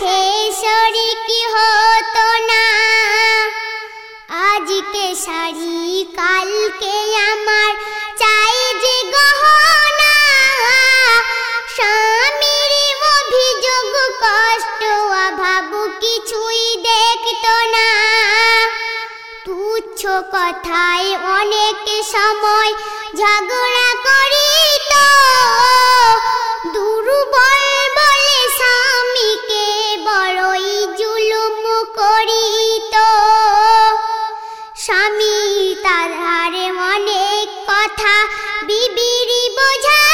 সাথে শরিক হতো না? আজকে শাড়ি, কালকে আমার, চাই যে গহনা। স্বামীর অভিযোগ, কষ্ট, অভাব কিছুই দেখতো না। তুচ্ছ কথায় অনেক সময় ঝগড়া করি বিবিরি বোঝা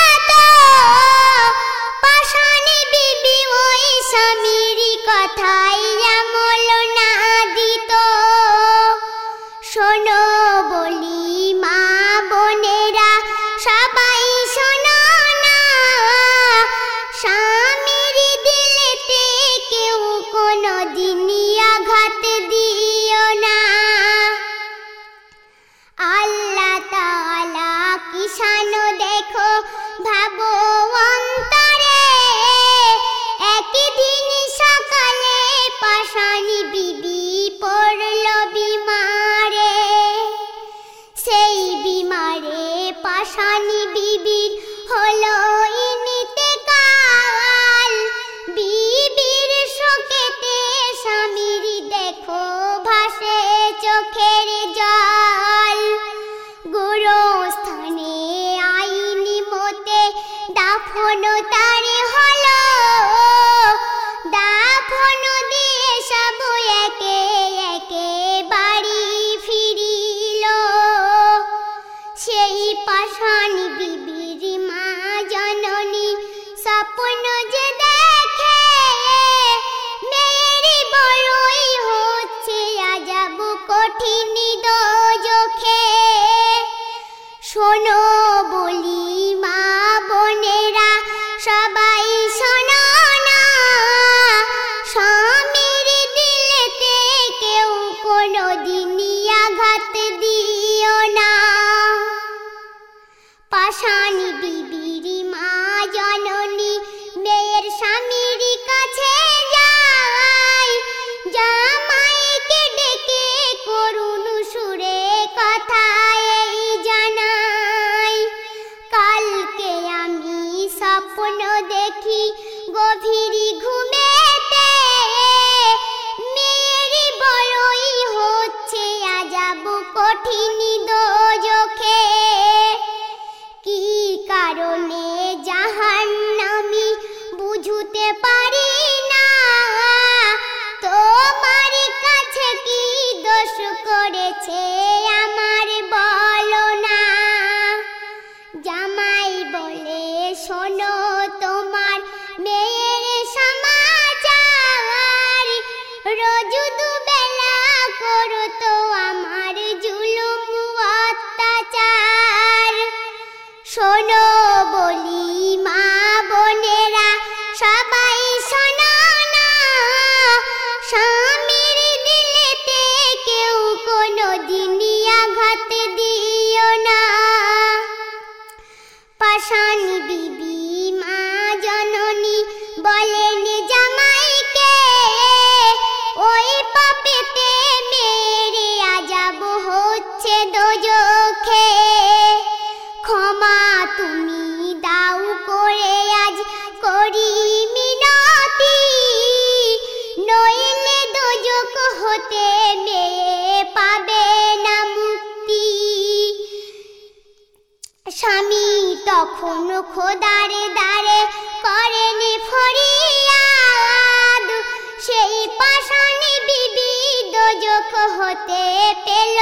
স্বপ্ন দেখি গভীরি ঘুমেতে। মেয়েরই বড়ই হচ্ছে আজাব কঠিনী দোজখে। কি কারণে জাহান নামি বুঝতে পারি না। তোমার কাছে কি দোষ করেছে আমার বলো না। জামাই বলে, শোনো শোনো বলি মা বোনেরা, সবাই শোনো না। স্বামীর দিলেতে কেউ কোনো দিনই আঘাত দিও না। পাশান বিবি মা জননী বলেন, জামাইকে ওই পাপেতে মেরে আজাব হচ্ছে দোজখে। খোদারে দারে করেনি ফরিয়াদ। সেই পাশানি বিবি দোজখ হতে পেল।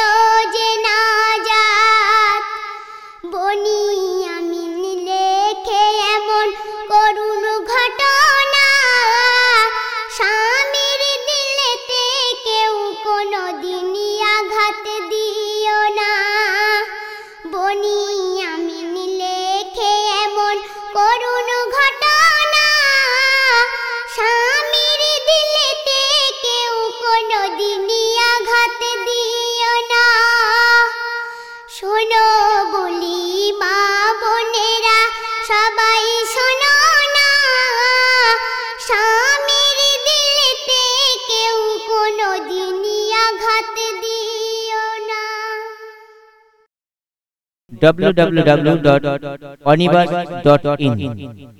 www.onibus.in